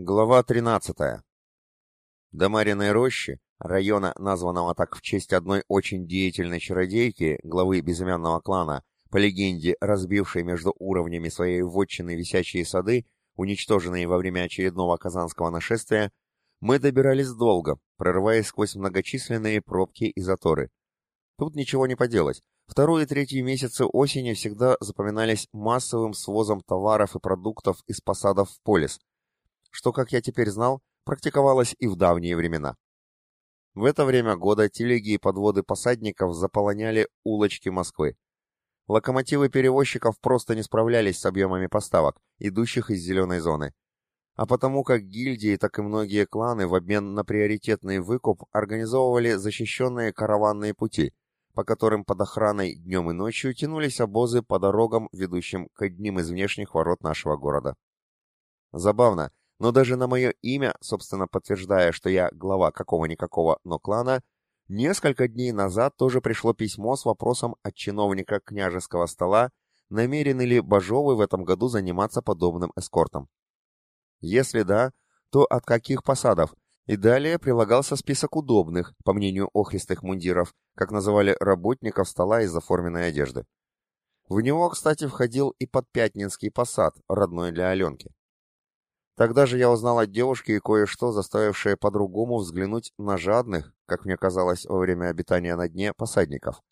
Глава 13. До Мариной рощи, района, названного так в честь одной очень деятельной чародейки, главы безымянного клана, по легенде, разбившей между уровнями своей вотчины висячие сады, уничтоженные во время очередного казанского нашествия, мы добирались долго, прорываясь сквозь многочисленные пробки и заторы. Тут ничего не поделать. Второй и третий месяцы осени всегда запоминались массовым свозом товаров и продуктов из посадов в полис, что, как я теперь знал, практиковалось и в давние времена. В это время года телеги и подводы посадников заполоняли улочки Москвы. Локомотивы перевозчиков просто не справлялись с объемами поставок, идущих из зеленой зоны. А потому как гильдии, так и многие кланы в обмен на приоритетный выкуп организовывали защищенные караванные пути, по которым под охраной днем и ночью тянулись обозы по дорогам, ведущим к одним из внешних ворот нашего города. Забавно, но даже на мое имя, собственно подтверждая, что я глава какого-никакого, но клана, несколько дней назад тоже пришло письмо с вопросом от чиновника княжеского стола, намерены ли Бажовы в этом году заниматься подобным эскортом. Если да, то от каких посадов? И далее прилагался список удобных, по мнению охристых мундиров, как называли работников стола из заформенной одежды. В него, кстати, входил и подпятнинский посад, родной для Аленки. Тогда же я узнал от девушки кое-что, заставившее по-другому взглянуть на жадных, как мне казалось во время обитания на дне, посадников.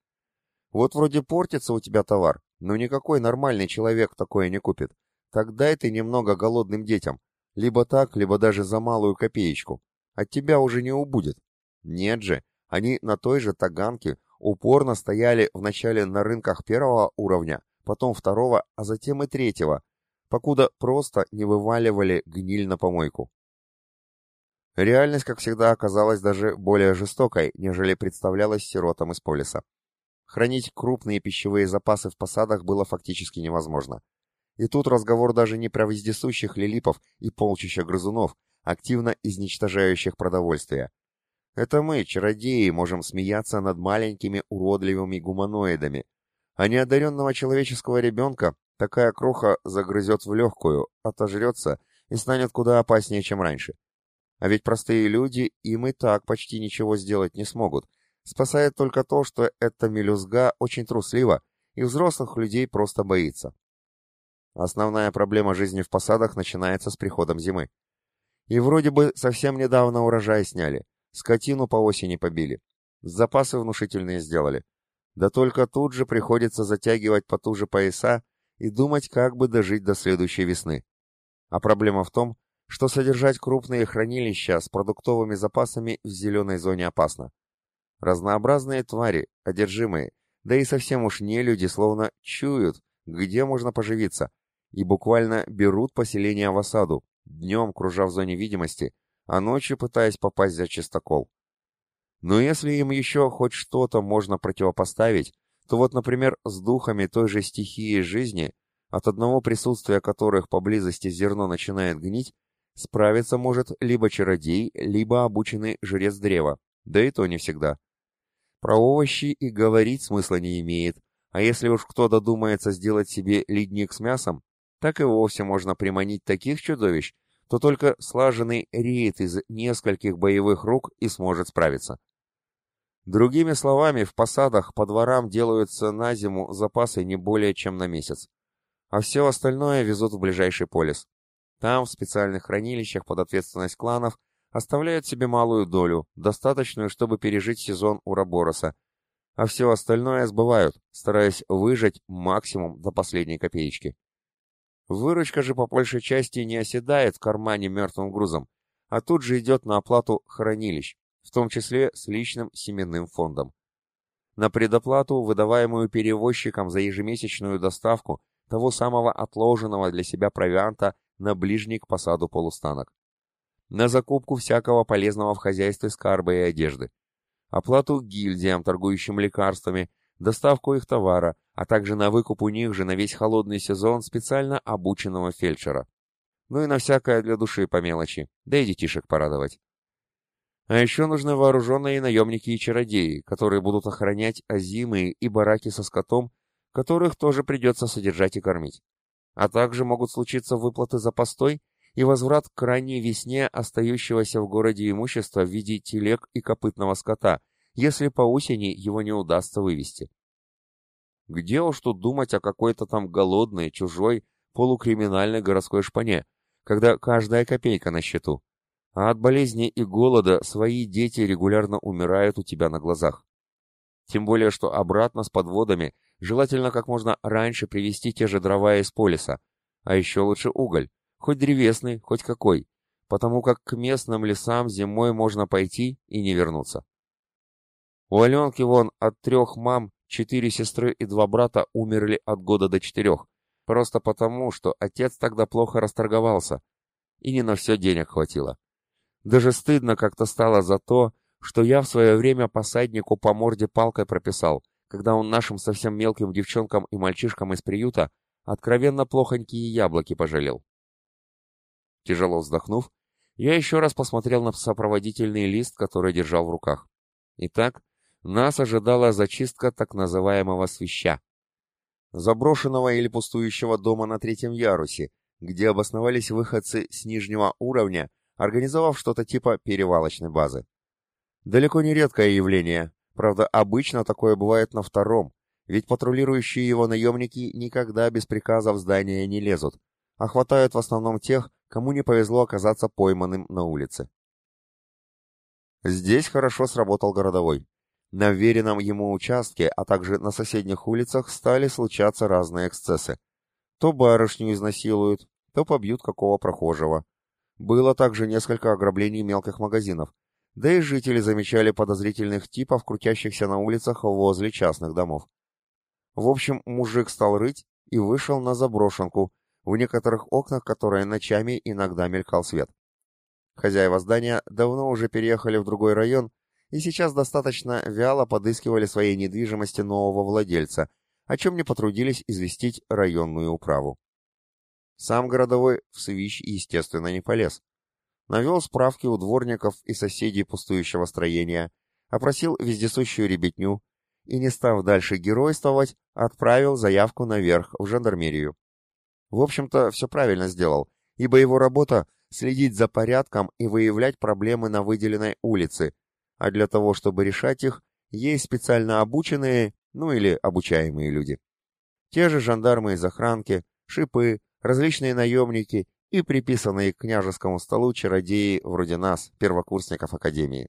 Вот вроде портится у тебя товар, но никакой нормальный человек такое не купит. Так дай ты немного голодным детям. Либо так, либо даже за малую копеечку. От тебя уже не убудет. Нет же, они на той же таганке упорно стояли вначале на рынках первого уровня, потом второго, а затем и третьего, покуда просто не вываливали гниль на помойку. Реальность, как всегда, оказалась даже более жестокой, нежели представлялась сиротам из полиса. Хранить крупные пищевые запасы в посадах было фактически невозможно. И тут разговор даже не про вездесущих лилипов и полчища грызунов, активно изничтожающих продовольствие. Это мы, чародеи, можем смеяться над маленькими уродливыми гуманоидами, а неодаренного человеческого ребенка Такая кроха загрызет в легкую, отожрется и станет куда опаснее, чем раньше. А ведь простые люди им и так почти ничего сделать не смогут. Спасает только то, что эта мелюзга очень труслива, и взрослых людей просто боится. Основная проблема жизни в посадах начинается с приходом зимы. И вроде бы совсем недавно урожай сняли, скотину по осени побили, запасы внушительные сделали. Да только тут же приходится затягивать потуже пояса и думать, как бы дожить до следующей весны. А проблема в том, что содержать крупные хранилища с продуктовыми запасами в зеленой зоне опасно. Разнообразные твари, одержимые, да и совсем уж не люди, словно чуют, где можно поживиться, и буквально берут поселение в осаду, днем кружа в зоне видимости, а ночью пытаясь попасть за чистокол. Но если им еще хоть что-то можно противопоставить, то вот, например, с духами той же стихии жизни, от одного присутствия которых поблизости зерно начинает гнить, справиться может либо чародей, либо обученный жрец древа, да и то не всегда. Про овощи и говорить смысла не имеет, а если уж кто додумается сделать себе ледник с мясом, так и вовсе можно приманить таких чудовищ, то только слаженный рейд из нескольких боевых рук и сможет справиться. Другими словами, в посадах по дворам делаются на зиму запасы не более чем на месяц. А все остальное везут в ближайший полис. Там, в специальных хранилищах под ответственность кланов, оставляют себе малую долю, достаточную, чтобы пережить сезон Урабороса, а все остальное сбывают, стараясь выжать максимум до последней копеечки. Выручка же по большей части не оседает в кармане мертвым грузом, а тут же идет на оплату хранилищ, в том числе с личным семенным фондом. На предоплату, выдаваемую перевозчикам за ежемесячную доставку того самого отложенного для себя провианта на ближний к посаду полустанок. На закупку всякого полезного в хозяйстве скарба и одежды. Оплату гильдиям, торгующим лекарствами, доставку их товара, а также на выкуп у них же на весь холодный сезон специально обученного фельдшера. Ну и на всякое для души по мелочи, да и детишек порадовать. А еще нужны вооруженные наемники и чародеи, которые будут охранять озимые и бараки со скотом, которых тоже придется содержать и кормить. А также могут случиться выплаты за постой и возврат к ранней весне остающегося в городе имущества в виде телег и копытного скота, если по осени его не удастся вывести. Где уж тут думать о какой-то там голодной, чужой, полукриминальной городской шпане, когда каждая копейка на счету. А от болезни и голода свои дети регулярно умирают у тебя на глазах. Тем более, что обратно с подводами желательно как можно раньше привезти те же дрова из полиса, а еще лучше уголь, хоть древесный, хоть какой, потому как к местным лесам зимой можно пойти и не вернуться. У Аленки вон от трех мам четыре сестры и два брата умерли от года до четырех, просто потому, что отец тогда плохо расторговался, и не на все денег хватило. Даже стыдно как-то стало за то, что я в свое время посаднику по морде палкой прописал, когда он нашим совсем мелким девчонкам и мальчишкам из приюта откровенно плохонькие яблоки пожалел. Тяжело вздохнув, я еще раз посмотрел на сопроводительный лист, который держал в руках. Итак, нас ожидала зачистка так называемого свища. Заброшенного или пустующего дома на третьем ярусе, где обосновались выходцы с нижнего уровня, организовав что-то типа перевалочной базы. Далеко не редкое явление, правда обычно такое бывает на втором, ведь патрулирующие его наемники никогда без приказа в здание не лезут, а хватают в основном тех, кому не повезло оказаться пойманным на улице. Здесь хорошо сработал городовой. На веренном ему участке, а также на соседних улицах стали случаться разные эксцессы. То барышню изнасилуют, то побьют какого прохожего. Было также несколько ограблений мелких магазинов, да и жители замечали подозрительных типов, крутящихся на улицах возле частных домов. В общем, мужик стал рыть и вышел на заброшенку, в некоторых окнах которой ночами иногда мелькал свет. Хозяева здания давно уже переехали в другой район и сейчас достаточно вяло подыскивали своей недвижимости нового владельца, о чем не потрудились известить районную управу. Сам городовой в Свищ, естественно, не полез навел справки у дворников и соседей пустующего строения, опросил вездесущую ребятню и, не став дальше геройствовать, отправил заявку наверх, в жандармерию. В общем-то, все правильно сделал, ибо его работа — следить за порядком и выявлять проблемы на выделенной улице, а для того, чтобы решать их, есть специально обученные, ну или обучаемые люди. Те же жандармы из охранки, шипы, различные наемники и приписанные к княжескому столу чародеи вроде нас, первокурсников Академии.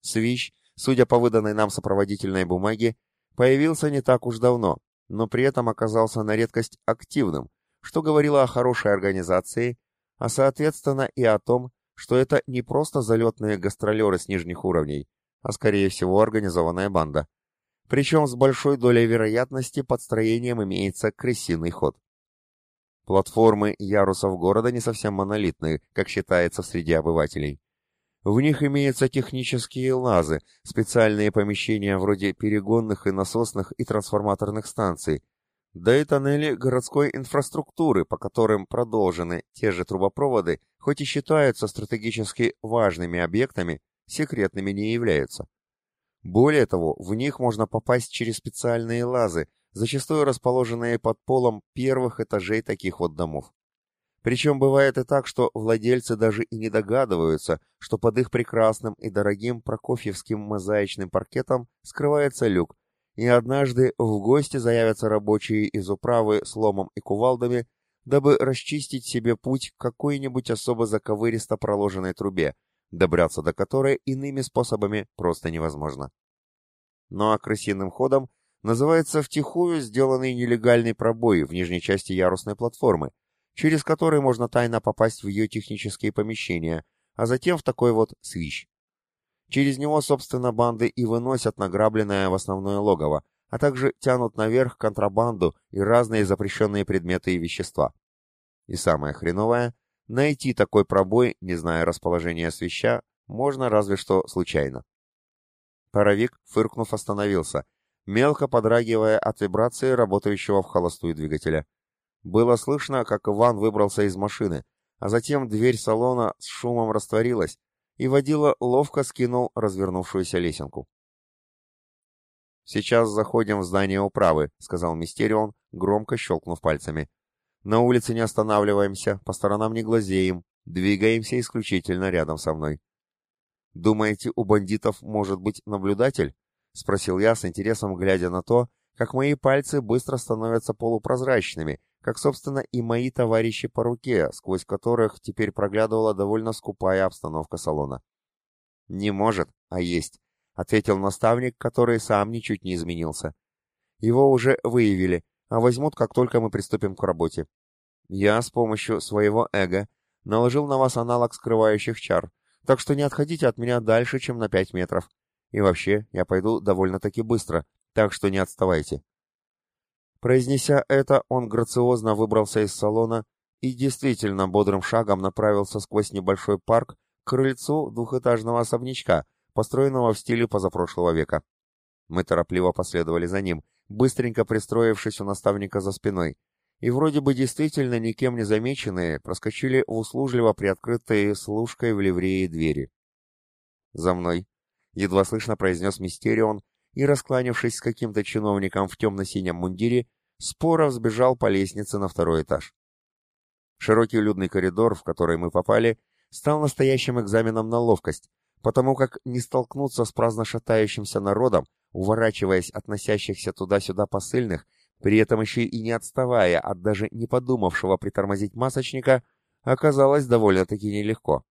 Свищ, судя по выданной нам сопроводительной бумаге, появился не так уж давно, но при этом оказался на редкость активным, что говорило о хорошей организации, а соответственно и о том, что это не просто залетные гастролеры с нижних уровней, а скорее всего организованная банда. Причем с большой долей вероятности под строением имеется крысиный ход. Платформы ярусов города не совсем монолитные, как считается среди обывателей. В них имеются технические лазы, специальные помещения вроде перегонных и насосных и трансформаторных станций, да и тоннели городской инфраструктуры, по которым продолжены те же трубопроводы, хоть и считаются стратегически важными объектами, секретными не являются. Более того, в них можно попасть через специальные лазы, зачастую расположенные под полом первых этажей таких вот домов. Причем бывает и так, что владельцы даже и не догадываются, что под их прекрасным и дорогим прокофьевским мозаичным паркетом скрывается люк, и однажды в гости заявятся рабочие из управы с ломом и кувалдами, дабы расчистить себе путь к какой-нибудь особо заковыристо проложенной трубе, добраться до которой иными способами просто невозможно. Ну а крысиным ходом называется втихую сделанный нелегальный пробой в нижней части ярусной платформы, через который можно тайно попасть в ее технические помещения, а затем в такой вот свищ. Через него, собственно, банды и выносят награбленное в основное логово, а также тянут наверх контрабанду и разные запрещенные предметы и вещества. И самое хреновое, найти такой пробой, не зная расположения свища, можно разве что случайно. Паровик, фыркнув, остановился, мелко подрагивая от вибрации работающего в холостую двигателя. Было слышно, как Иван выбрался из машины, а затем дверь салона с шумом растворилась, и водила ловко скинул развернувшуюся лесенку. «Сейчас заходим в здание управы», — сказал Мистерион, громко щелкнув пальцами. На улице не останавливаемся, по сторонам не глазеем, двигаемся исключительно рядом со мной. «Думаете, у бандитов может быть наблюдатель?» — спросил я с интересом, глядя на то, как мои пальцы быстро становятся полупрозрачными, как, собственно, и мои товарищи по руке, сквозь которых теперь проглядывала довольно скупая обстановка салона. «Не может, а есть», — ответил наставник, который сам ничуть не изменился. «Его уже выявили, а возьмут, как только мы приступим к работе. Я с помощью своего эго наложил на вас аналог скрывающих чар, так что не отходите от меня дальше, чем на пять метров. И вообще, я пойду довольно-таки быстро, так что не отставайте». Произнеся это, он грациозно выбрался из салона и действительно бодрым шагом направился сквозь небольшой парк к крыльцу двухэтажного особнячка, построенного в стиле позапрошлого века. Мы торопливо последовали за ним, быстренько пристроившись у наставника за спиной, и вроде бы действительно никем не замеченные проскочили в услужливо приоткрытые служкой в ливрее двери. «За мной!» — едва слышно произнес Мистерион, и, раскланившись с каким-то чиновником в темно-синем мундире, споро взбежал по лестнице на второй этаж. Широкий людный коридор, в который мы попали, стал настоящим экзаменом на ловкость, потому как не столкнуться с праздно шатающимся народом, уворачиваясь от носящихся туда-сюда посыльных, при этом еще и не отставая от даже не подумавшего притормозить масочника, оказалось довольно-таки нелегко.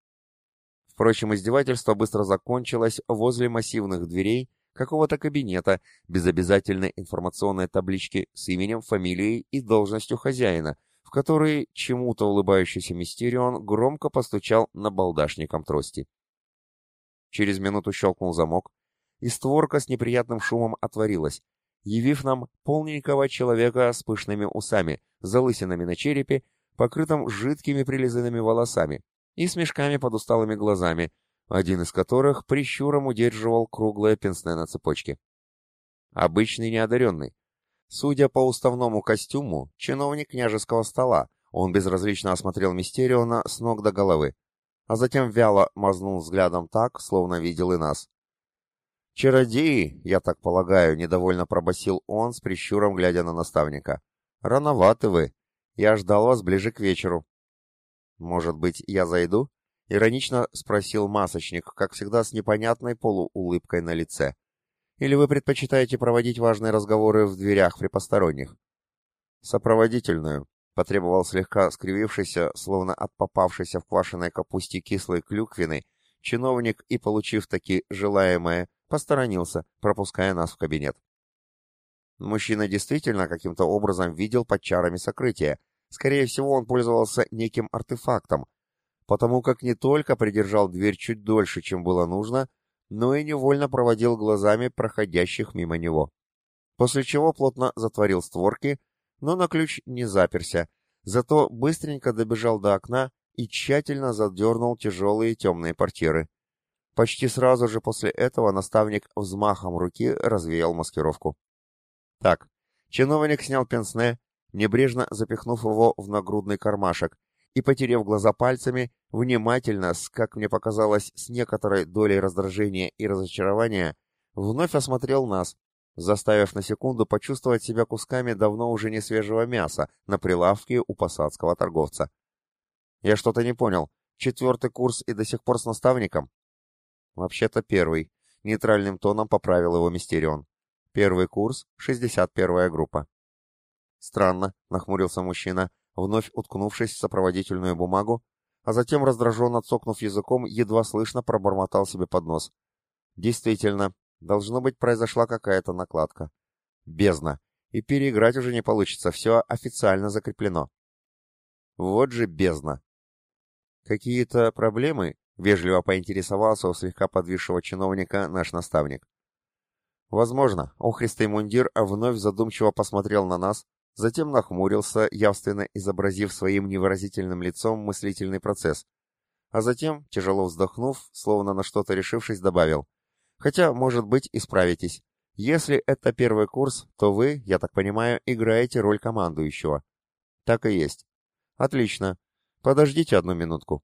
Впрочем, издевательство быстро закончилось возле массивных дверей какого-то кабинета без обязательной информационной таблички с именем, фамилией и должностью хозяина, в который чему-то улыбающийся Мистерион громко постучал на балдашником трости. Через минуту щелкнул замок, и створка с неприятным шумом отворилась, явив нам полненького человека с пышными усами, залысинами на черепе, покрытым жидкими прилизанными волосами и с мешками под усталыми глазами, один из которых прищуром удерживал круглое пенсне на цепочке. Обычный неодаренный. Судя по уставному костюму, чиновник княжеского стола, он безразлично осмотрел Мистериона с ног до головы, а затем вяло мазнул взглядом так, словно видел и нас. «Чародеи, я так полагаю», — недовольно пробасил он с прищуром, глядя на наставника. «Рановаты вы. Я ждал вас ближе к вечеру». «Может быть, я зайду?» — иронично спросил масочник, как всегда с непонятной полуулыбкой на лице. «Или вы предпочитаете проводить важные разговоры в дверях при посторонних?» «Сопроводительную», — потребовал слегка скривившийся, словно от попавшейся в квашеной капусте кислой клюквины, чиновник и, получив таки желаемое, посторонился, пропуская нас в кабинет. Мужчина действительно каким-то образом видел под чарами сокрытия. Скорее всего, он пользовался неким артефактом, потому как не только придержал дверь чуть дольше, чем было нужно, но и невольно проводил глазами проходящих мимо него. После чего плотно затворил створки, но на ключ не заперся, зато быстренько добежал до окна и тщательно задернул тяжелые темные портьеры. Почти сразу же после этого наставник взмахом руки развеял маскировку. Так, чиновник снял пенсне, небрежно запихнув его в нагрудный кармашек, и, потерев глаза пальцами, внимательно, с, как мне показалось, с некоторой долей раздражения и разочарования, вновь осмотрел нас, заставив на секунду почувствовать себя кусками давно уже не свежего мяса на прилавке у посадского торговца. Я что-то не понял. Четвертый курс и до сих пор с наставником? «Вообще-то первый», — нейтральным тоном поправил его Мистерион. «Первый курс, 61-я группа». «Странно», — нахмурился мужчина, вновь уткнувшись в сопроводительную бумагу, а затем, раздраженно цокнув языком, едва слышно пробормотал себе под нос. «Действительно, должно быть, произошла какая-то накладка. Бездна. И переиграть уже не получится, все официально закреплено». «Вот же бездна!» «Какие-то проблемы?» — вежливо поинтересовался у слегка подвисшего чиновника наш наставник. Возможно, охристый мундир вновь задумчиво посмотрел на нас, затем нахмурился, явственно изобразив своим невыразительным лицом мыслительный процесс, а затем, тяжело вздохнув, словно на что-то решившись, добавил, «Хотя, может быть, и справитесь. Если это первый курс, то вы, я так понимаю, играете роль командующего». «Так и есть». «Отлично. Подождите одну минутку».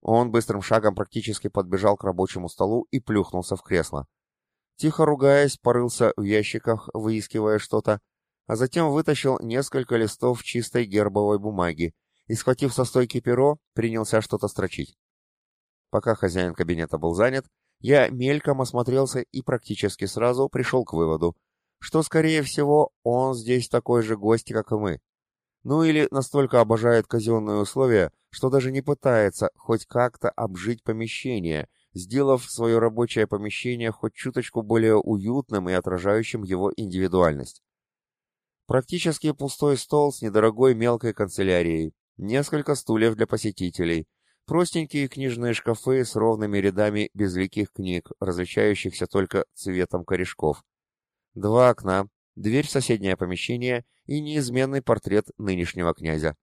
Он быстрым шагом практически подбежал к рабочему столу и плюхнулся в кресло. Тихо ругаясь, порылся в ящиках, выискивая что-то, а затем вытащил несколько листов чистой гербовой бумаги и, схватив со стойки перо, принялся что-то строчить. Пока хозяин кабинета был занят, я мельком осмотрелся и практически сразу пришел к выводу, что, скорее всего, он здесь такой же гость, как и мы. Ну или настолько обожает казенные условия, что даже не пытается хоть как-то обжить помещение, сделав свое рабочее помещение хоть чуточку более уютным и отражающим его индивидуальность. Практически пустой стол с недорогой мелкой канцелярией, несколько стульев для посетителей, простенькие книжные шкафы с ровными рядами безликих книг, различающихся только цветом корешков. Два окна, дверь в соседнее помещение и неизменный портрет нынешнего князя.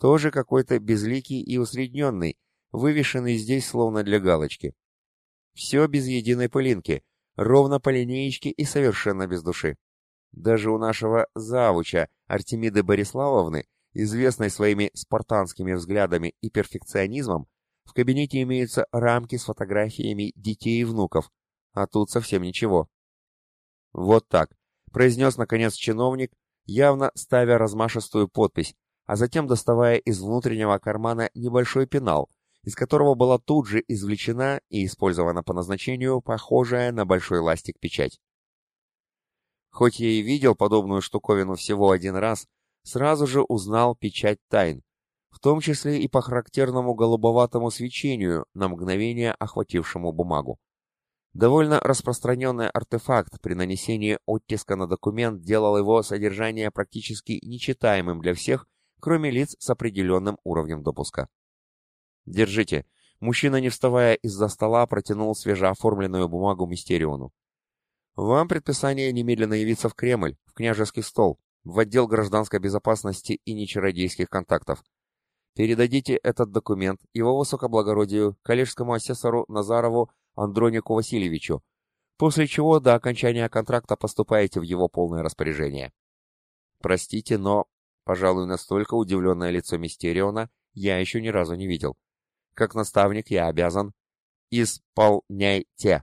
Тоже какой-то безликий и усредненный, вывешенный здесь словно для галочки. Все без единой пылинки, ровно по линеечке и совершенно без души. Даже у нашего завуча Артемиды Бориславовны, известной своими спартанскими взглядами и перфекционизмом, в кабинете имеются рамки с фотографиями детей и внуков, а тут совсем ничего. Вот так, произнес наконец чиновник, явно ставя размашистую подпись, а затем доставая из внутреннего кармана небольшой пенал, из которого была тут же извлечена и использована по назначению похожая на большой ластик печать. Хоть я и видел подобную штуковину всего один раз, сразу же узнал печать тайн, в том числе и по характерному голубоватому свечению, на мгновение охватившему бумагу. Довольно распространенный артефакт при нанесении оттиска на документ делал его содержание практически нечитаемым для всех, кроме лиц с определенным уровнем допуска. «Держите». Мужчина, не вставая из-за стола, протянул свежеоформленную бумагу Мистериону. «Вам предписание немедленно явиться в Кремль, в княжеский стол, в отдел гражданской безопасности и нечародейских контактов. Передадите этот документ его высокоблагородию, коллежскому асессору Назарову Андронику Васильевичу, после чего до окончания контракта поступаете в его полное распоряжение. Простите, но, пожалуй, настолько удивленное лицо Мистериона я еще ни разу не видел. Как наставник я обязан «Исполняйте!»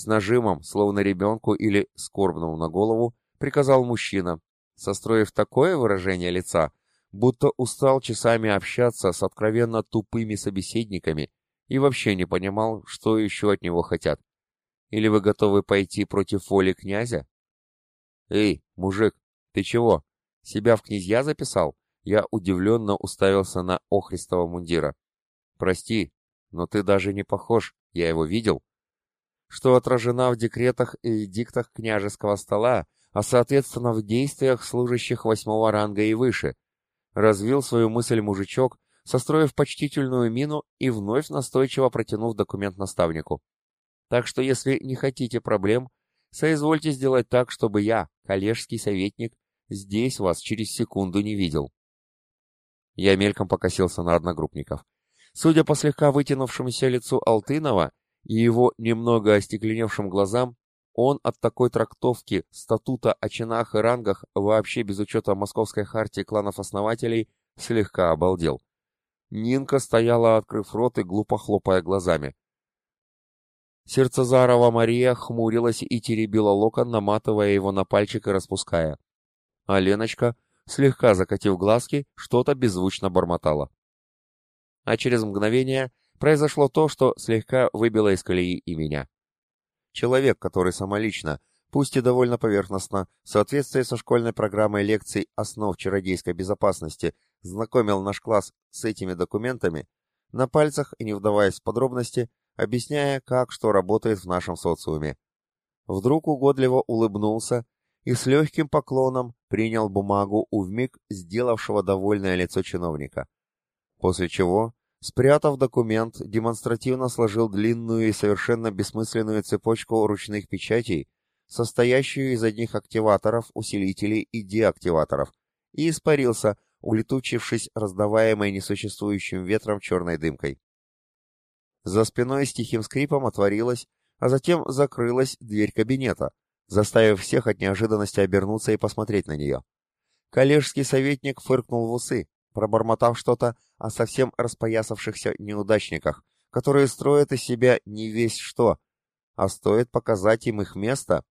С нажимом, словно ребенку или скорбному на голову, приказал мужчина, состроив такое выражение лица, будто устал часами общаться с откровенно тупыми собеседниками и вообще не понимал, что еще от него хотят. Или вы готовы пойти против воли князя? Эй, мужик, ты чего? Себя в князья записал? Я удивленно уставился на охристого мундира. Прости, но ты даже не похож, я его видел. Что отражена в декретах и диктах княжеского стола, а соответственно в действиях служащих восьмого ранга и выше. Развил свою мысль мужичок, состроив почтительную мину и вновь настойчиво протянув документ наставнику. Так что если не хотите проблем, соизвольте сделать так, чтобы я, коллежский советник, здесь вас через секунду не видел. Я мельком покосился на одногруппников. Судя по слегка вытянувшемуся лицу Алтынова и его немного остекленевшим глазам, он от такой трактовки статута о чинах и рангах вообще без учета Московской хартии кланов-основателей слегка обалдел. Нинка стояла, открыв рот и глупо хлопая глазами. Сердцезарова Мария хмурилась и теребила локон, наматывая его на пальчик и распуская. А Леночка, слегка закатив глазки, что-то беззвучно бормотала. А через мгновение произошло то, что слегка выбило из колеи и меня. Человек, который самолично, пусть и довольно поверхностно, в соответствии со школьной программой лекций основ чародейской безопасности, знакомил наш класс с этими документами, на пальцах и не вдаваясь в подробности, объясняя, как что работает в нашем социуме. Вдруг угодливо улыбнулся и с легким поклоном принял бумагу у вмиг сделавшего довольное лицо чиновника. После чего, спрятав документ, демонстративно сложил длинную и совершенно бессмысленную цепочку ручных печатей, состоящую из одних активаторов, усилителей и деактиваторов, и испарился, улетучившись раздаваемой несуществующим ветром черной дымкой. За спиной с тихим скрипом отворилась, а затем закрылась дверь кабинета, заставив всех от неожиданности обернуться и посмотреть на нее. Коллежский советник фыркнул в усы, пробормотав что-то о совсем распоясавшихся неудачниках, которые строят из себя не весь что, а стоит показать им их место.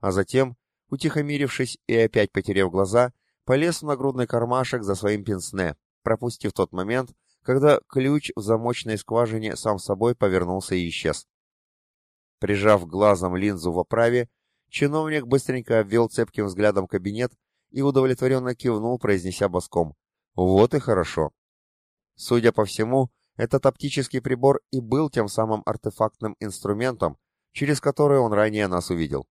А затем, утихомирившись и опять потеряв глаза, полез в нагрудный кармашек за своим пенсне, пропустив тот момент, когда ключ в замочной скважине сам собой повернулся и исчез. Прижав глазом линзу в оправе, чиновник быстренько обвел цепким взглядом кабинет и удовлетворенно кивнул, произнеся боском. «Вот и хорошо». Судя по всему, этот оптический прибор и был тем самым артефактным инструментом, через который он ранее нас увидел.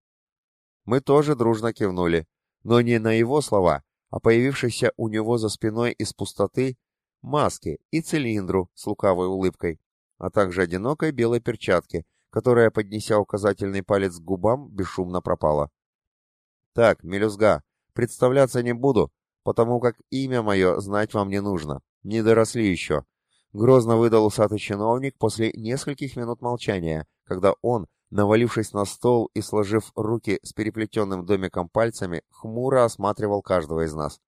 Мы тоже дружно кивнули, но не на его слова, а появившейся у него за спиной из пустоты маске и цилиндру с лукавой улыбкой, а также одинокой белой перчатке, которая, поднеся указательный палец к губам, бесшумно пропала. «Так, мелюзга, представляться не буду, потому как имя мое знать вам не нужно. Не доросли еще», — грозно выдал усатый чиновник после нескольких минут молчания, когда он, навалившись на стол и сложив руки с переплетенным домиком пальцами, хмуро осматривал каждого из нас.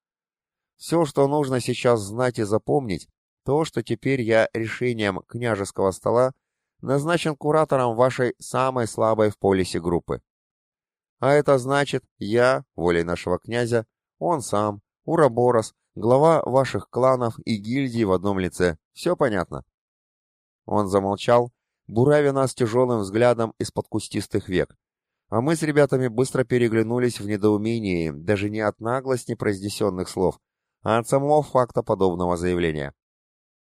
Все, что нужно сейчас знать и запомнить, то, что теперь я решением княжеского стола назначен куратором вашей самой слабой в полисе группы. А это значит, я, волей нашего князя, он сам, Ураборос, глава ваших кланов и гильдий в одном лице. Все понятно?» Он замолчал, буравя нас тяжелым взглядом из-под кустистых век. А мы с ребятами быстро переглянулись в недоумении, даже не от наглости произнесенных слов, а от самого факта подобного заявления.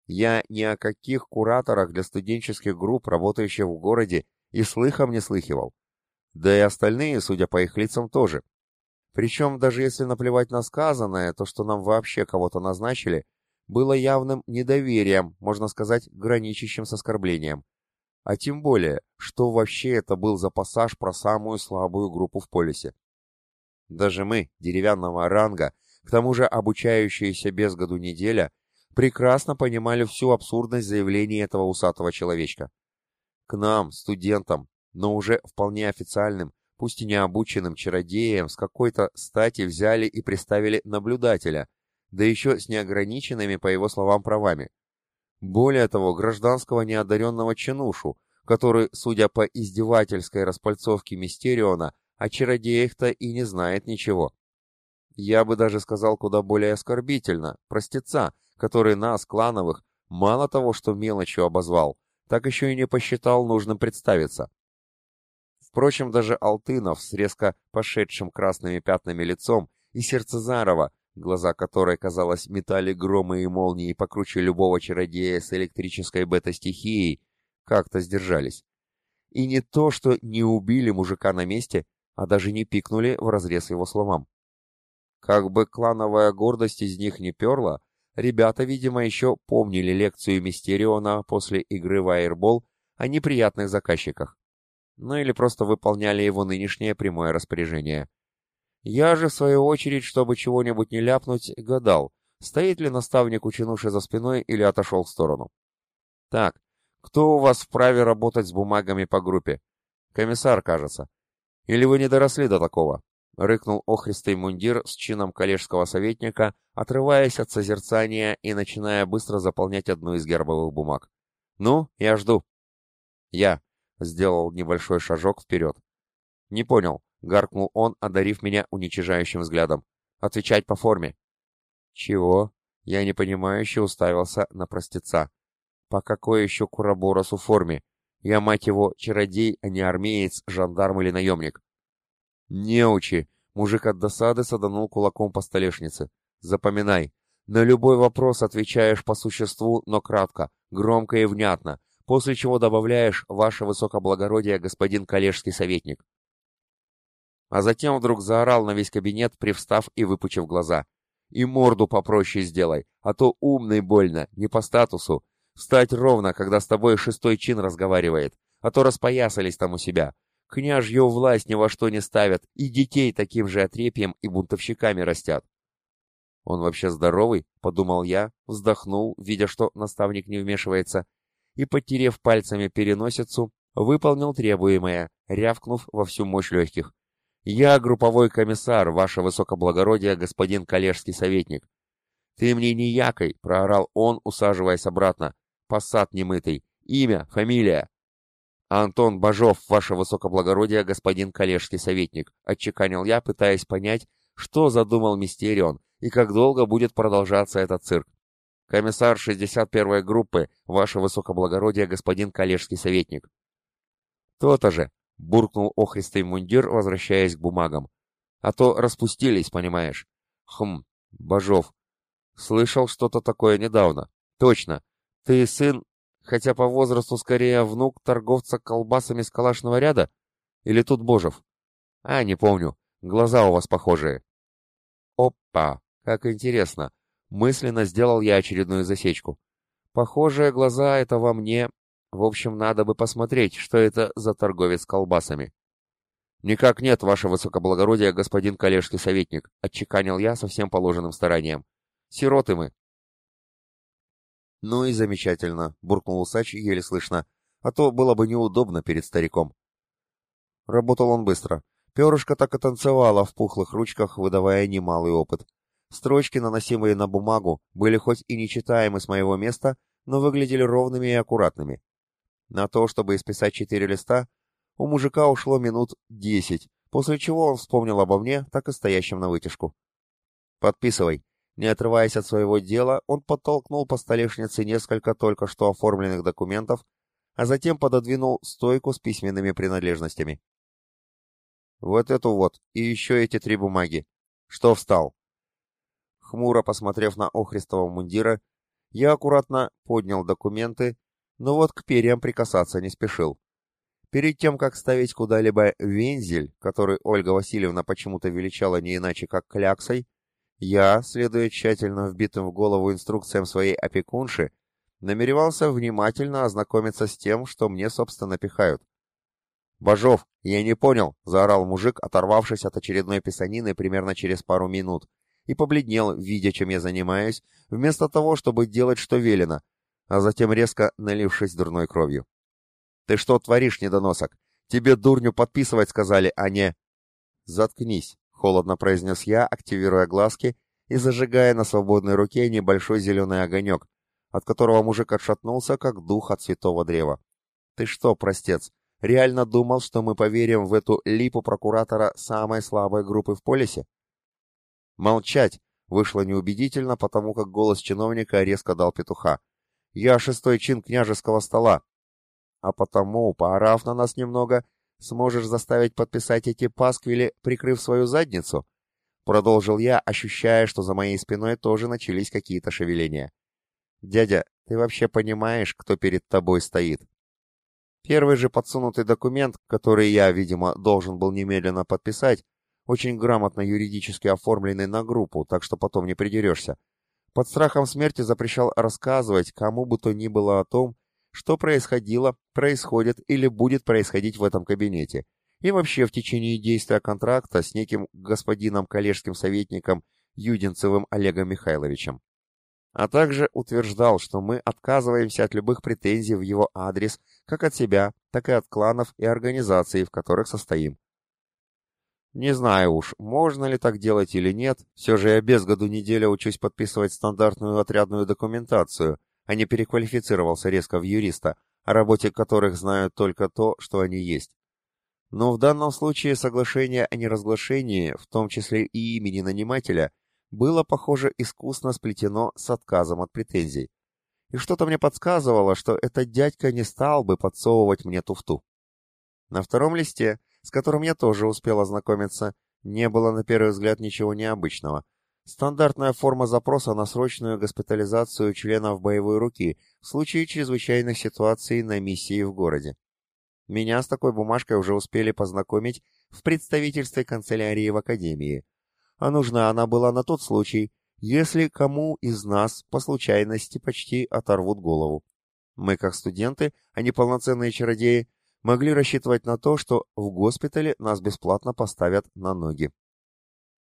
Я ни о каких кураторах для студенческих групп, работающих в городе, и слыхом не слыхивал. Да и остальные, судя по их лицам, тоже. Причем, даже если наплевать на сказанное, то, что нам вообще кого-то назначили, было явным недоверием, можно сказать, граничащим с оскорблением. А тем более, что вообще это был за пассаж про самую слабую группу в полисе. Даже мы, деревянного ранга, к тому же обучающиеся без году неделя, прекрасно понимали всю абсурдность заявления этого усатого человечка. К нам, студентам, но уже вполне официальным, пусть и не обученным чародеям, с какой-то стати взяли и приставили наблюдателя, да еще с неограниченными, по его словам, правами. Более того, гражданского неодаренного чинушу, который, судя по издевательской распальцовке Мистериона, о чародеях-то и не знает ничего. Я бы даже сказал куда более оскорбительно, простеца, который нас, клановых, мало того, что мелочью обозвал, так еще и не посчитал нужным представиться. Впрочем, даже Алтынов с резко пошедшим красными пятнами лицом и Сердцезарова, глаза которой, казалось, метали громы и молнии покруче любого чародея с электрической бета-стихией, как-то сдержались. И не то, что не убили мужика на месте, а даже не пикнули в разрез его словам. Как бы клановая гордость из них не перла, ребята, видимо, еще помнили лекцию Мистериона после игры в Айрбол о неприятных заказчиках. Ну или просто выполняли его нынешнее прямое распоряжение. Я же, в свою очередь, чтобы чего-нибудь не ляпнуть, гадал, стоит ли наставник у за спиной или отошел в сторону. Так, кто у вас вправе работать с бумагами по группе? Комиссар, кажется. Или вы не доросли до такого? — рыкнул охристый мундир с чином коллежского советника, отрываясь от созерцания и начиная быстро заполнять одну из гербовых бумаг. «Ну, я жду». «Я», — сделал небольшой шажок вперед. «Не понял», — гаркнул он, одарив меня уничижающим взглядом. «Отвечать по форме». «Чего?» — я непонимающе уставился на простеца. «По какой еще Кураборосу форме? Я, мать его, чародей, а не армеец, жандарм или наемник». «Неучи!» — мужик от досады саданул кулаком по столешнице. «Запоминай. На любой вопрос отвечаешь по существу, но кратко, громко и внятно, после чего добавляешь «Ваше высокоблагородие, господин коллежский советник». А затем вдруг заорал на весь кабинет, привстав и выпучив глаза. «И морду попроще сделай, а то умный больно, не по статусу. Встать ровно, когда с тобой шестой чин разговаривает, а то распоясались там у себя. Княжью власть ни во что не ставят, и детей таким же отрепьем и бунтовщиками растят. Он вообще здоровый, подумал я, вздохнул, видя, что наставник не вмешивается, и, потерев пальцами переносицу, выполнил требуемое, рявкнув во всю мощь легких. «Я групповой комиссар, ваше высокоблагородие, господин коллежский советник». «Ты мне не якой!» — проорал он, усаживаясь обратно. «Посад немытый. Имя, фамилия». «Антон Бажов, ваше высокоблагородие, господин коллежский советник», — отчеканил я, пытаясь понять, что задумал Мистерион и как долго будет продолжаться этот цирк. «Комиссар 61-й группы, ваше высокоблагородие, господин коллежский советник». «То-то же», — буркнул охристый мундир, возвращаясь к бумагам. «А то распустились, понимаешь». «Хм, Бажов. Слышал что-то такое недавно. Точно. Ты сын хотя по возрасту скорее внук торговца колбасами с калашного ряда? Или тут Божев? А, не помню. Глаза у вас похожие. Опа, как интересно. Мысленно сделал я очередную засечку. Похожие глаза — это во мне. В общем, надо бы посмотреть, что это за торговец колбасами. «Никак нет, ваше высокоблагородие, господин коллежский советник», — отчеканил я со всем положенным старанием. «Сироты мы, «Ну и замечательно», — буркнул усач еле слышно, «а то было бы неудобно перед стариком». Работал он быстро. Перышко так и танцевало в пухлых ручках, выдавая немалый опыт. Строчки, наносимые на бумагу, были хоть и нечитаемы с моего места, но выглядели ровными и аккуратными. На то, чтобы исписать четыре листа, у мужика ушло минут десять, после чего он вспомнил обо мне, так и стоящем на вытяжку. «Подписывай», не отрываясь от своего дела, он подтолкнул по столешнице несколько только что оформленных документов, а затем пододвинул стойку с письменными принадлежностями. «Вот эту вот, и еще эти три бумаги. Что встал?» Хмуро посмотрев на охристого мундира, я аккуратно поднял документы, но вот к перьям прикасаться не спешил. Перед тем, как ставить куда-либо вензель, который Ольга Васильевна почему-то величала не иначе как кляксой, я, следуя тщательно вбитым в голову инструкциям своей опекунши, намеревался внимательно ознакомиться с тем, что мне, собственно, пихают. «Бажов, я не понял», — заорал мужик, оторвавшись от очередной писанины примерно через пару минут, и побледнел, видя, чем я занимаюсь, вместо того, чтобы делать, что велено, а затем резко налившись дурной кровью. «Ты что творишь, недоносок? Тебе дурню подписывать сказали, а не...» «Заткнись», Холодно произнес я, активируя глазки и зажигая на свободной руке небольшой зеленый огонек, от которого мужик отшатнулся, как дух от святого древа. «Ты что, простец, реально думал, что мы поверим в эту липу прокуратора самой слабой группы в полисе?» «Молчать!» — вышло неубедительно, потому как голос чиновника резко дал петуха. «Я шестой чин княжеского стола, а потому, поорав на нас немного, сможешь заставить подписать эти пасквили, прикрыв свою задницу?» Продолжил я, ощущая, что за моей спиной тоже начались какие-то шевеления. «Дядя, ты вообще понимаешь, кто перед тобой стоит?» Первый же подсунутый документ, который я, видимо, должен был немедленно подписать, очень грамотно юридически оформленный на группу, так что потом не придерешься, под страхом смерти запрещал рассказывать кому бы то ни было о том, что происходило, происходит или будет происходить в этом кабинете, и вообще в течение действия контракта с неким господином коллежским советником Юдинцевым Олегом Михайловичем. А также утверждал, что мы отказываемся от любых претензий в его адрес, как от себя, так и от кланов и организаций, в которых состоим. Не знаю уж, можно ли так делать или нет, все же я без году неделя учусь подписывать стандартную отрядную документацию – а не переквалифицировался резко в юриста, о работе которых знают только то, что они есть. Но в данном случае соглашение о неразглашении, в том числе и имени нанимателя, было, похоже, искусно сплетено с отказом от претензий. И что-то мне подсказывало, что этот дядька не стал бы подсовывать мне туфту. На втором листе, с которым я тоже успел ознакомиться, не было на первый взгляд ничего необычного, Стандартная форма запроса на срочную госпитализацию членов боевой руки в случае чрезвычайных ситуаций на миссии в городе. Меня с такой бумажкой уже успели познакомить в представительстве канцелярии в Академии. А нужна она была на тот случай, если кому из нас по случайности почти оторвут голову. Мы, как студенты, а не полноценные чародеи, могли рассчитывать на то, что в госпитале нас бесплатно поставят на ноги.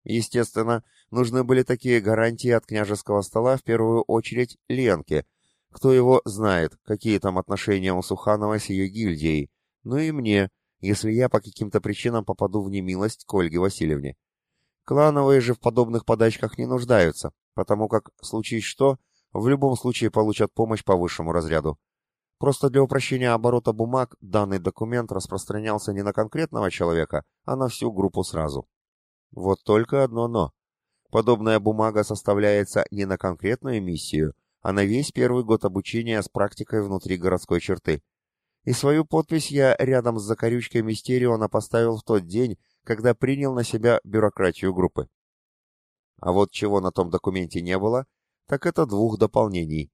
Естественно, нужны были такие гарантии от княжеского стола в первую очередь Ленке. Кто его знает, какие там отношения у Суханова с ее гильдией. Ну и мне, если я по каким-то причинам попаду в немилость к Ольге Васильевне. Клановые же в подобных подачках не нуждаются, потому как, случись что, в любом случае получат помощь по высшему разряду. Просто для упрощения оборота бумаг данный документ распространялся не на конкретного человека, а на всю группу сразу. Вот только одно «но». Подобная бумага составляется не на конкретную миссию, а на весь первый год обучения с практикой внутри городской черты. И свою подпись я рядом с закорючкой Мистериона поставил в тот день, когда принял на себя бюрократию группы. А вот чего на том документе не было, так это двух дополнений.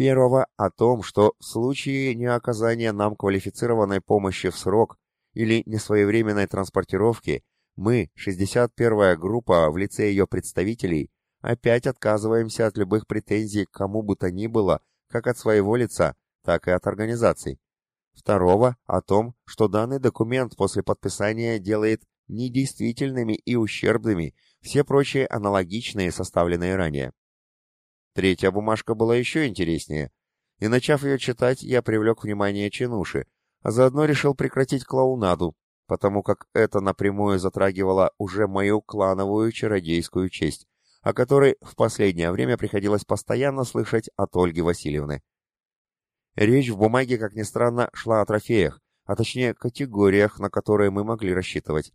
Первого о том, что в случае неоказания нам квалифицированной помощи в срок или несвоевременной транспортировки, мы, 61-я группа в лице ее представителей, опять отказываемся от любых претензий к кому бы то ни было, как от своего лица, так и от организаций. Второго о том, что данный документ после подписания делает недействительными и ущербными все прочие аналогичные, составленные ранее. Третья бумажка была еще интереснее, и, начав ее читать, я привлек внимание Чинуши, а заодно решил прекратить клоунаду, потому как это напрямую затрагивало уже мою клановую чародейскую честь, о которой в последнее время приходилось постоянно слышать от Ольги Васильевны. Речь в бумаге, как ни странно, шла о трофеях, а точнее категориях, на которые мы могли рассчитывать.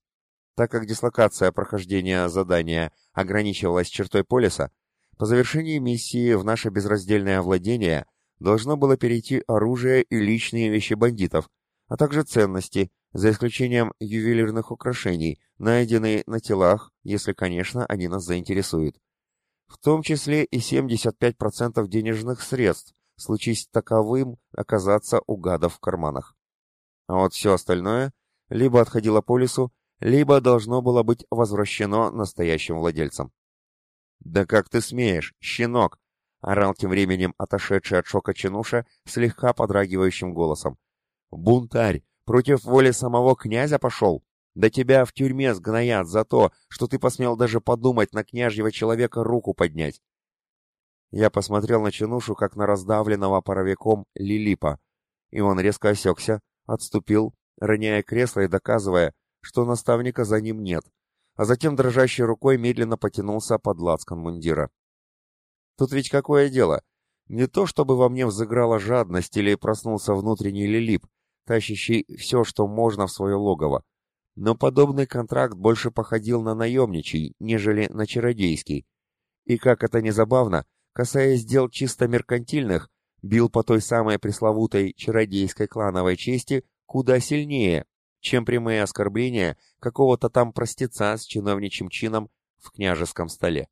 Так как дислокация прохождения задания ограничивалась чертой полиса, по завершении миссии в наше безраздельное владение должно было перейти оружие и личные вещи бандитов, а также ценности, за исключением ювелирных украшений, найденные на телах, если, конечно, они нас заинтересуют. В том числе и 75% денежных средств, случись таковым оказаться у гадов в карманах. А вот все остальное либо отходило по лесу, либо должно было быть возвращено настоящим владельцам. «Да как ты смеешь, щенок!» — орал тем временем отошедший от шока чинуша слегка подрагивающим голосом. «Бунтарь! Против воли самого князя пошел? Да тебя в тюрьме сгноят за то, что ты посмел даже подумать на княжьего человека руку поднять!» Я посмотрел на чинушу, как на раздавленного паровиком Лилипа, и он резко осекся, отступил, роняя кресло и доказывая, что наставника за ним нет, а затем дрожащей рукой медленно потянулся под лацкан мундира. Тут ведь какое дело? Не то, чтобы во мне взыграла жадность или проснулся внутренний лилип, тащащий все, что можно в свое логово, но подобный контракт больше походил на наемничий, нежели на чародейский. И как это не забавно, касаясь дел чисто меркантильных, бил по той самой пресловутой чародейской клановой чести куда сильнее, чем прямые оскорбления какого-то там простеца с чиновничьим чином в княжеском столе.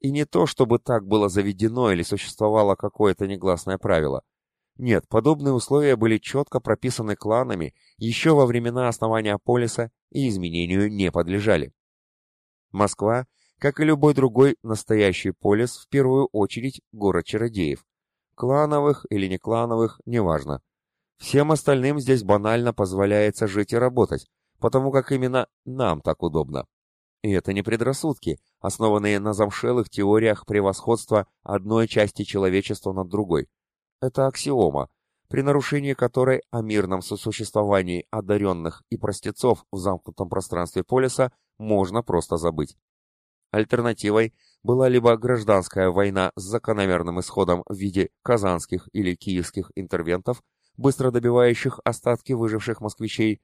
И не то, чтобы так было заведено или существовало какое-то негласное правило. Нет, подобные условия были четко прописаны кланами еще во времена основания полиса и изменению не подлежали. Москва, как и любой другой настоящий полис, в первую очередь город чародеев. Клановых или не клановых, неважно. Всем остальным здесь банально позволяется жить и работать, потому как именно нам так удобно. И это не предрассудки, основанные на замшелых теориях превосходства одной части человечества над другой. Это аксиома, при нарушении которой о мирном сосуществовании одаренных и простецов в замкнутом пространстве полиса можно просто забыть. Альтернативой была либо гражданская война с закономерным исходом в виде казанских или киевских интервентов, быстро добивающих остатки выживших москвичей,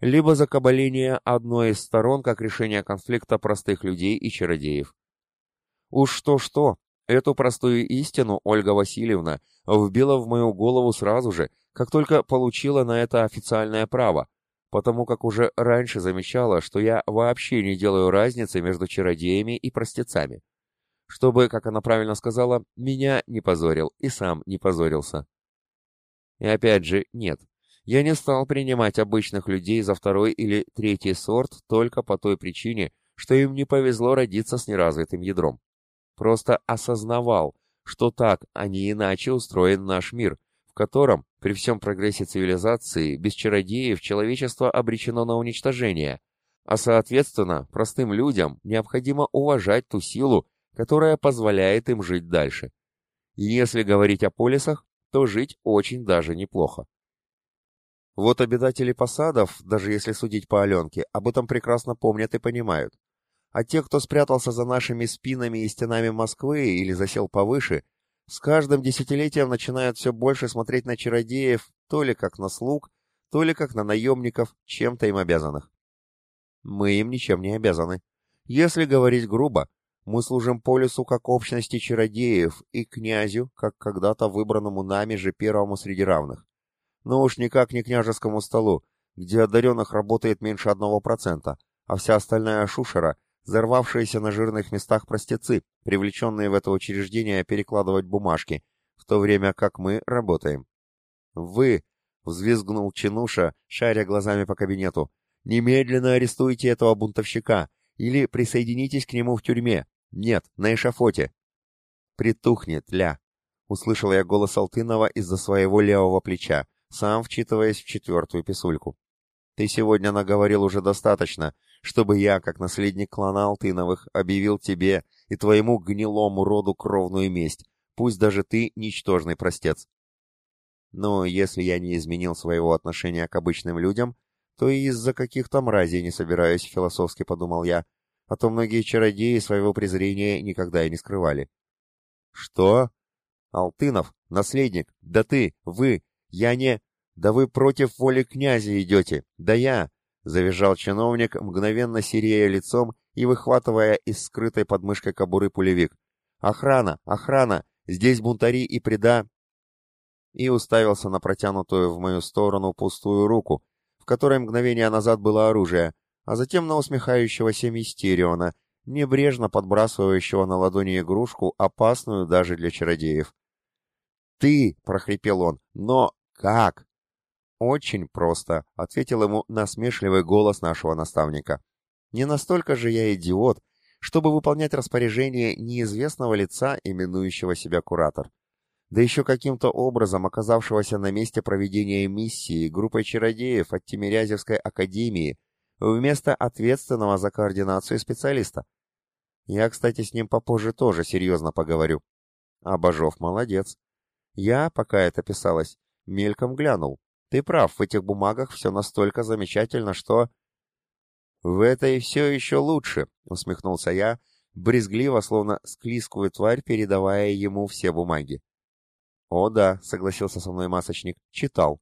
либо закабаление одной из сторон как решение конфликта простых людей и чародеев. Уж что-что, эту простую истину Ольга Васильевна вбила в мою голову сразу же, как только получила на это официальное право, потому как уже раньше замечала, что я вообще не делаю разницы между чародеями и простецами. Чтобы, как она правильно сказала, меня не позорил и сам не позорился. И опять же, нет. Я не стал принимать обычных людей за второй или третий сорт только по той причине, что им не повезло родиться с неразвитым ядром. Просто осознавал, что так, а не иначе устроен наш мир, в котором, при всем прогрессе цивилизации, без чародеев человечество обречено на уничтожение, а соответственно, простым людям необходимо уважать ту силу, которая позволяет им жить дальше. Если говорить о полисах, то жить очень даже неплохо. Вот обитатели посадов, даже если судить по Аленке, об этом прекрасно помнят и понимают. А те, кто спрятался за нашими спинами и стенами Москвы или засел повыше, С каждым десятилетием начинают все больше смотреть на чародеев то ли как на слуг, то ли как на наемников, чем-то им обязанных. Мы им ничем не обязаны. Если говорить грубо, мы служим полюсу как общности чародеев и князю, как когда-то выбранному нами же первому среди равных. Но уж никак не княжескому столу, где одаренных работает меньше одного процента, а вся остальная шушера — взорвавшиеся на жирных местах простецы, привлеченные в это учреждение перекладывать бумажки, в то время как мы работаем. «Вы!» — взвизгнул Чинуша, шаря глазами по кабинету. «Немедленно арестуйте этого бунтовщика или присоединитесь к нему в тюрьме. Нет, на эшафоте». «Притухнет, ля!» — услышал я голос Алтынова из-за своего левого плеча, сам вчитываясь в четвертую писульку. «Ты сегодня наговорил уже достаточно, чтобы я, как наследник клана Алтыновых, объявил тебе и твоему гнилому роду кровную месть, пусть даже ты ничтожный простец. Но если я не изменил своего отношения к обычным людям, то и из-за каких-то мразей не собираюсь, философски подумал я, а то многие чародеи своего презрения никогда и не скрывали. Что? Алтынов, наследник, да ты, вы, я не... Да вы против воли князя идете, да я, Завизжал чиновник, мгновенно серея лицом и выхватывая из скрытой подмышкой кобуры пулевик. «Охрана! Охрана! Здесь бунтари и преда!» И уставился на протянутую в мою сторону пустую руку, в которой мгновение назад было оружие, а затем на усмехающегося Мистериона, небрежно подбрасывающего на ладони игрушку, опасную даже для чародеев. «Ты!» — прохрипел он. «Но как?» «Очень просто», — ответил ему насмешливый голос нашего наставника. «Не настолько же я идиот, чтобы выполнять распоряжение неизвестного лица, именующего себя куратор. Да еще каким-то образом оказавшегося на месте проведения миссии группой чародеев от Тимирязевской академии вместо ответственного за координацию специалиста. Я, кстати, с ним попозже тоже серьезно поговорю. А Бажов молодец. Я, пока это писалось, мельком глянул. Ты прав, в этих бумагах все настолько замечательно, что... В этой все еще лучше, усмехнулся я, брезгливо, словно склизкую тварь, передавая ему все бумаги. О да, согласился со мной масочник, читал.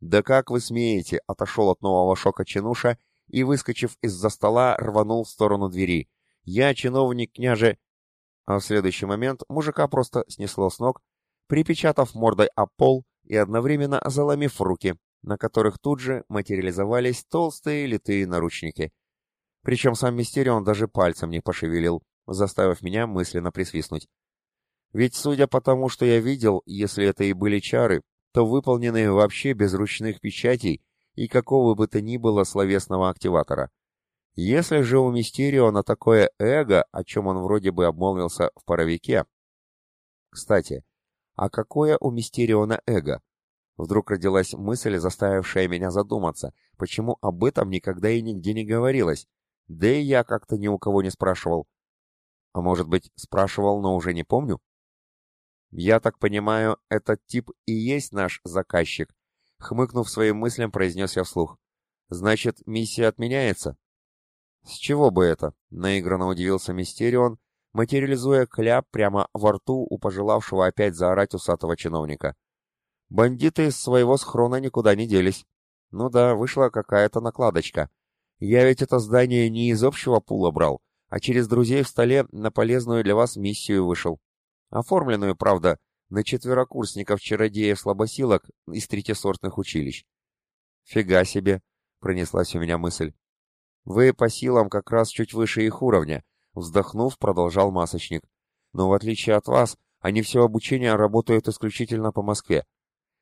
Да как вы смеете, отошел от нового шока чинуша и, выскочив из-за стола, рванул в сторону двери. Я чиновник княже... А в следующий момент мужика просто снесло с ног, припечатав мордой о пол, и одновременно заломив руки, на которых тут же материализовались толстые литые наручники. Причем сам Мистерион даже пальцем не пошевелил, заставив меня мысленно присвистнуть. Ведь, судя по тому, что я видел, если это и были чары, то выполненные вообще без ручных печатей и какого бы то ни было словесного активатора. Если же у Мистериона такое эго, о чем он вроде бы обмолвился в паровике... Кстати, а какое у Мистериона эго? Вдруг родилась мысль, заставившая меня задуматься, почему об этом никогда и нигде не говорилось, да и я как-то ни у кого не спрашивал. А может быть, спрашивал, но уже не помню? Я так понимаю, этот тип и есть наш заказчик, хмыкнув своим мыслям, произнес я вслух. Значит, миссия отменяется? С чего бы это? Наигранно удивился Мистерион, материализуя кляп прямо во рту у пожелавшего опять заорать усатого чиновника. Бандиты из своего схрона никуда не делись. Ну да, вышла какая-то накладочка. Я ведь это здание не из общего пула брал, а через друзей в столе на полезную для вас миссию вышел. Оформленную, правда, на четверокурсников-чародеев-слабосилок из третьесортных училищ. Фига себе, пронеслась у меня мысль. Вы по силам как раз чуть выше их уровня, Вздохнув, продолжал масочник. Но в отличие от вас, они все обучение работают исключительно по Москве.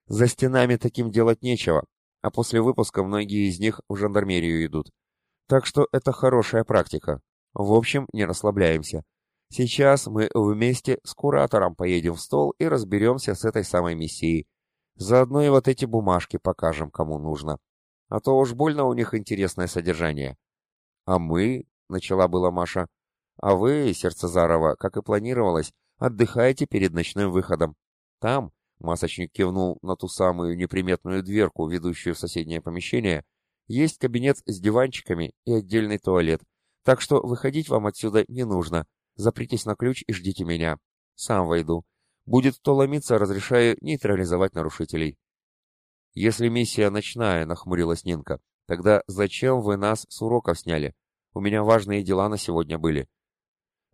За стенами таким делать нечего, а после выпуска многие из них в жандармерию идут. Так что это хорошая практика. В общем, не расслабляемся. Сейчас мы вместе с куратором поедем в стол и разберемся с этой самой миссией. Заодно и вот эти бумажки покажем, кому нужно. А то уж больно у них интересное содержание. А мы, — начала была Маша, а вы, Сердцезарова, как и планировалось, отдыхайте перед ночным выходом. Там, масочник кивнул на ту самую неприметную дверку, ведущую в соседнее помещение, есть кабинет с диванчиками и отдельный туалет. Так что выходить вам отсюда не нужно. Запритесь на ключ и ждите меня. Сам войду. Будет кто ломиться, разрешаю нейтрализовать нарушителей. Если миссия ночная, нахмурилась Нинка, тогда зачем вы нас с уроков сняли? У меня важные дела на сегодня были.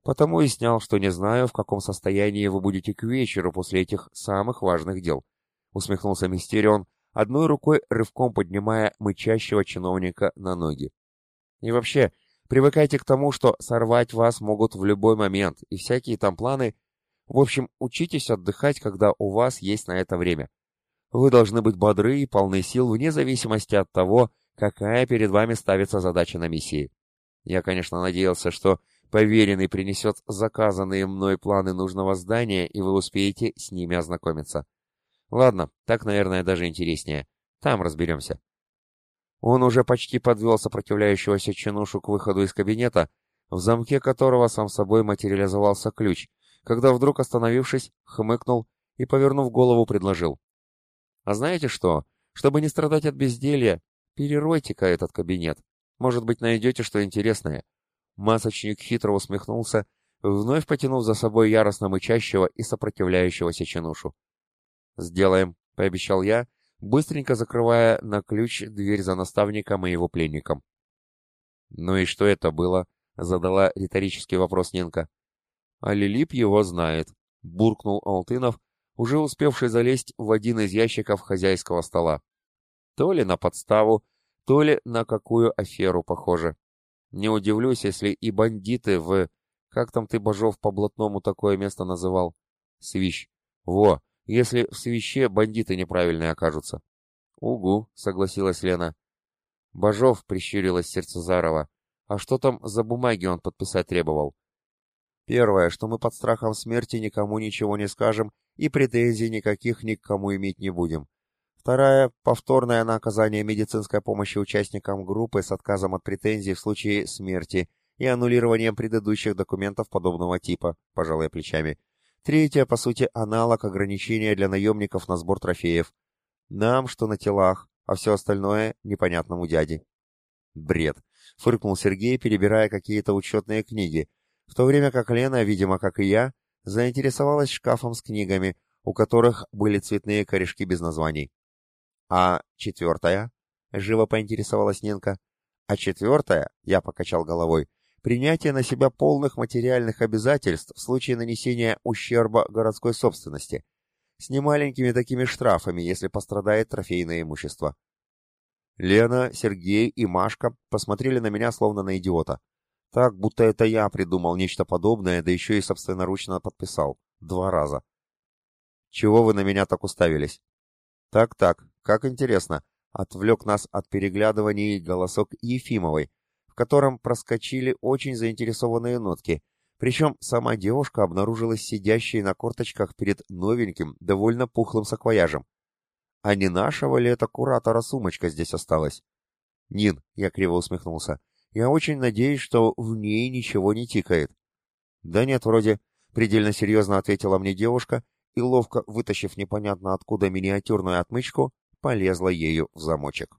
Потому и снял, что не знаю, в каком состоянии вы будете к вечеру после этих самых важных дел. Усмехнулся Мистерион, одной рукой рывком поднимая мычащего чиновника на ноги. И вообще, привыкайте к тому, что сорвать вас могут в любой момент, и всякие там планы... В общем, учитесь отдыхать, когда у вас есть на это время. Вы должны быть бодры и полны сил вне зависимости от того, какая перед вами ставится задача на миссии. Я, конечно, надеялся, что поверенный принесет заказанные мной планы нужного здания, и вы успеете с ними ознакомиться. Ладно, так, наверное, даже интереснее. Там разберемся. Он уже почти подвел сопротивляющегося чинушу к выходу из кабинета, в замке которого сам собой материализовался ключ, когда вдруг, остановившись, хмыкнул и, повернув голову, предложил. «А знаете что? Чтобы не страдать от безделья, переройте-ка этот кабинет. Может быть, найдете что интересное». Масочник хитро усмехнулся, вновь потянув за собой яростно мычащего и сопротивляющегося чинушу. «Сделаем», — пообещал я, быстренько закрывая на ключ дверь за наставником и его пленником. «Ну и что это было?» — задала риторический вопрос Ненка. «А Лилип его знает», — буркнул Алтынов, уже успевший залезть в один из ящиков хозяйского стола. То ли на подставу, то ли на какую аферу похоже. Не удивлюсь, если и бандиты в... Как там ты, Бажов, по-блатному такое место называл? Свищ. Во, если в свище бандиты неправильные окажутся. Угу, согласилась Лена. Бажов, прищурилась Сердцезарова. А что там за бумаги он подписать требовал? Первое, что мы под страхом смерти никому ничего не скажем и претензий никаких ни к кому иметь не будем. Вторая — повторное на оказание медицинской помощи участникам группы с отказом от претензий в случае смерти и аннулированием предыдущих документов подобного типа, пожалуй, плечами. Третье, по сути, аналог ограничения для наемников на сбор трофеев. Нам, что на телах, а все остальное — непонятному дяде. Бред. Фыркнул Сергей, перебирая какие-то учетные книги, в то время как Лена, видимо, как и я, заинтересовалась шкафом с книгами, у которых были цветные корешки без названий. «А четвертая?» — живо поинтересовалась Ненка. «А четвертая?» — я покачал головой. «Принятие на себя полных материальных обязательств в случае нанесения ущерба городской собственности, с немаленькими такими штрафами, если пострадает трофейное имущество». Лена, Сергей и Машка посмотрели на меня словно на идиота. Так, будто это я придумал нечто подобное, да еще и собственноручно подписал. Два раза. «Чего вы на меня так уставились?» «Так-так, как интересно», — отвлек нас от переглядываний голосок Ефимовой, в котором проскочили очень заинтересованные нотки, причем сама девушка обнаружилась сидящей на корточках перед новеньким, довольно пухлым саквояжем. А не нашего ли это куратора сумочка здесь осталась? «Нин», — я криво усмехнулся, — «я очень надеюсь, что в ней ничего не тикает». «Да нет, вроде», — предельно серьезно ответила мне девушка и, ловко вытащив непонятно откуда миниатюрную отмычку, полезла ею в замочек.